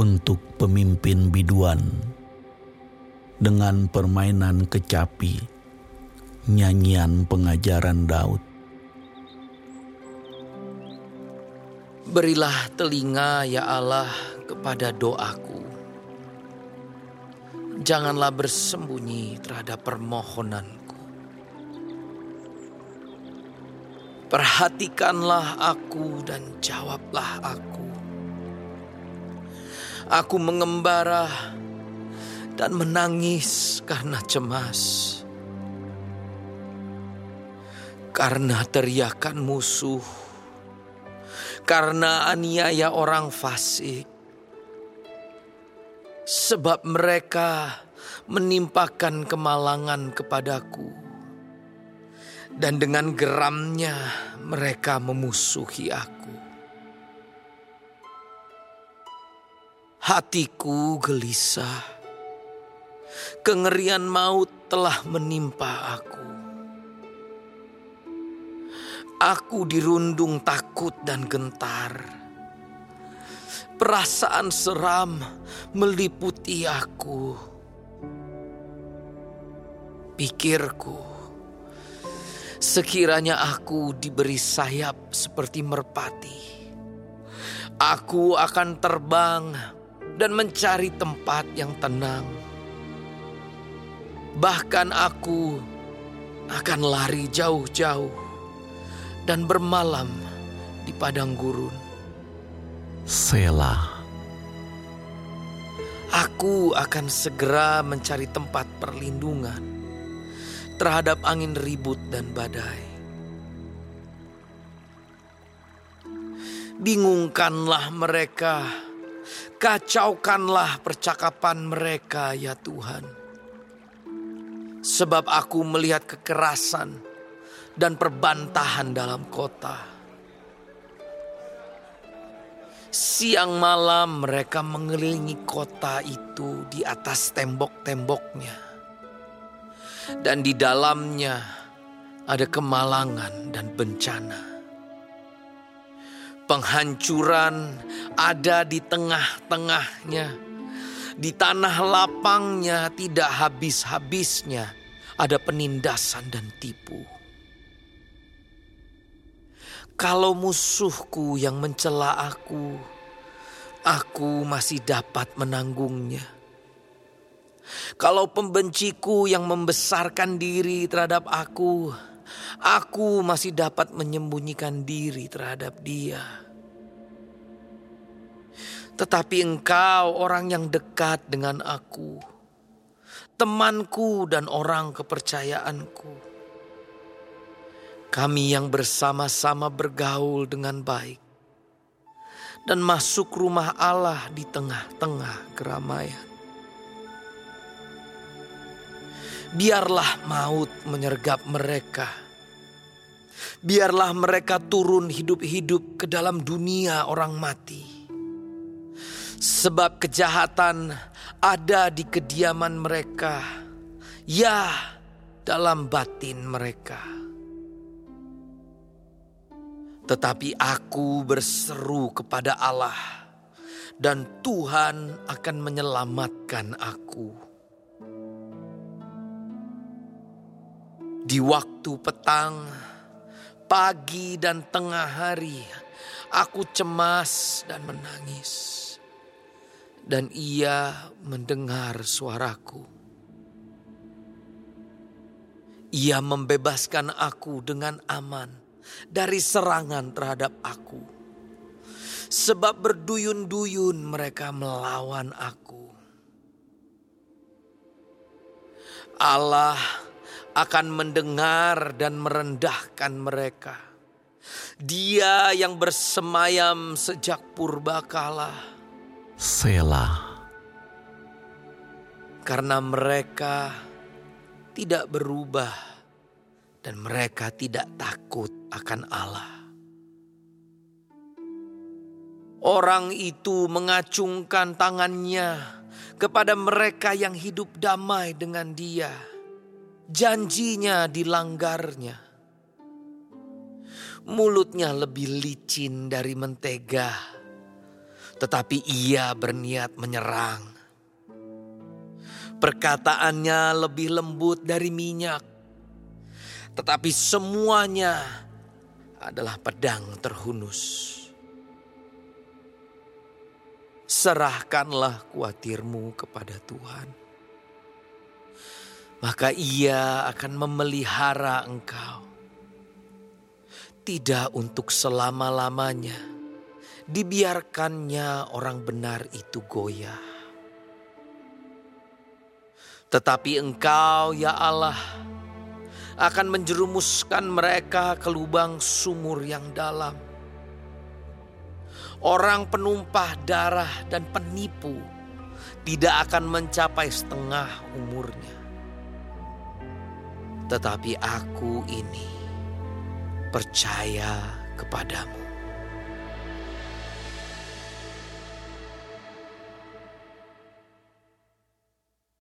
untuk pemimpin biduan dengan permainan kecapi, nyanyian pengajaran Daud. Berilah telinga ya Allah kepada doaku. Janganlah bersembunyi terhadap permohonanku. Perhatikanlah aku dan jawablah aku. Aku mengembara dan menangis karena cemas. Karena teriakan musuh, karena aniaya orang fasik, sebab mereka menimpakan kemalangan kepadaku, dan dengan geramnya mereka memusuhi aku. Hatiku gelisah kengerian maut telah menimpa aku. Aku dirundung takut dan gentar. Perasaan seram meliputi aku. Pikirku, sekiranya aku diberi sayap seperti merpati, aku akan terbang dan mencari tempat yang tenang Bahkan aku akan lari jauh-jauh dan bermalam di padang gurun. Selah. Aku akan segera mencari tempat perlindungan terhadap angin ribut dan badai. Bingungkanlah mereka, kacaukanlah percakapan mereka, ya Tuhan Sebab aku melihat kekerasan dan perbantahan dalam kota. Siang malam mereka mengelilingi kota itu di atas tembok-temboknya. Dan di dalamnya ada kemalangan dan bencana. Penghancuran ada di tengah-tengahnya di tanah lapangnya tidak habis-habisnya ada penindasan dan tipu. Kalau musuhku yang mencela aku, aku masih dapat menanggungnya. Kalau pembenciku yang membesarkan diri terhadap aku, aku masih dapat menyembunyikan diri terhadap dia. Tetapi engkau orang yang dekat dengan aku, temanku dan orang kepercayaanku. Kami yang bersama-sama bergaul dengan baik dan masuk rumah Allah di tengah-tengah keramaian. Biarlah maut menyergap mereka. Biarlah mereka turun hidup-hidup ke dalam dunia orang mati Sebab kejahatan ada di kediaman mereka, ya dalam batin mereka. Tetapi aku berseru kepada Allah, dan Tuhan akan menyelamatkan aku. Di waktu petang, pagi, dan tengah hari, aku cemas dan menangis dan ia mendengar suaraku. Ia membebaskan aku dengan aman dari serangan terhadap aku. Sebab berduyun-duyun mereka melawan aku. Allah akan mendengar dan merendahkan mereka. Dia yang bersemayam sejak purbakala Selah. Karena mereka tidak berubah dan mereka tidak takut akan Allah. Orang itu mengacungkan tangannya kepada mereka yang hidup damai dengan dia. Janjinya dilanggarnya. Mulutnya lebih licin dari mentega tetapi ia berniat menyerang. Perkataannya lebih lembut dari minyak, tetapi semuanya adalah pedang terhunus. Serahkanlah kuatirmu kepada Tuhan, maka Ia akan memelihara engkau, tidak untuk selama-lamanya. Dibiarkannya orang benar itu goyah. Tetapi engkau ya Allah akan menjerumuskan mereka ke lubang sumur yang dalam. Orang penumpah darah dan penipu tidak akan mencapai setengah umurnya. Tetapi aku ini percaya kepadamu.